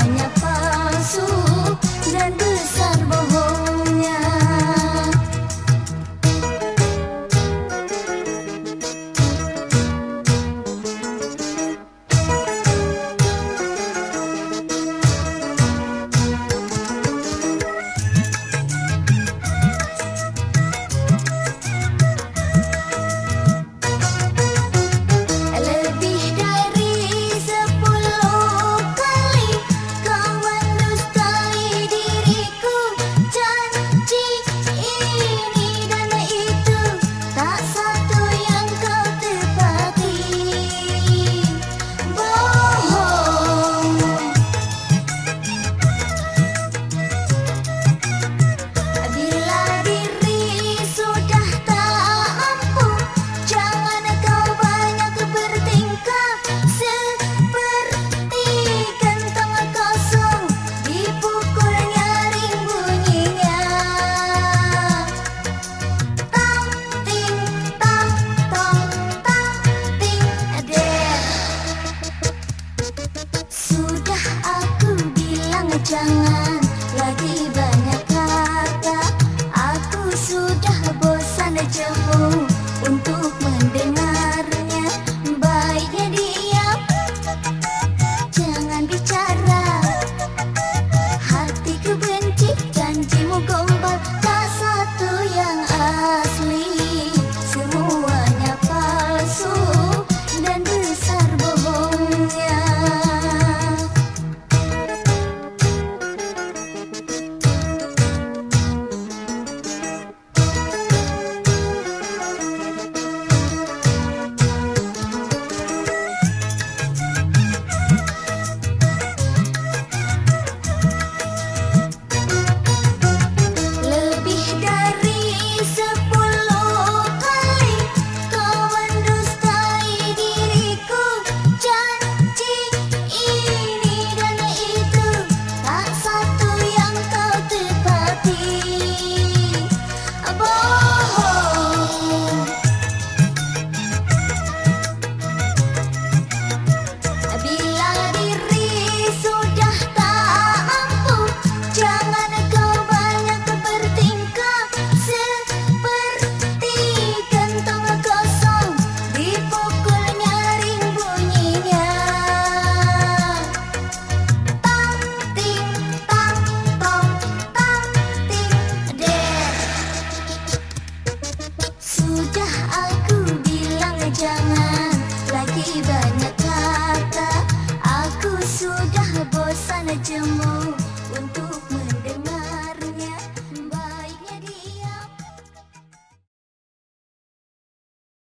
понятно. 转啊。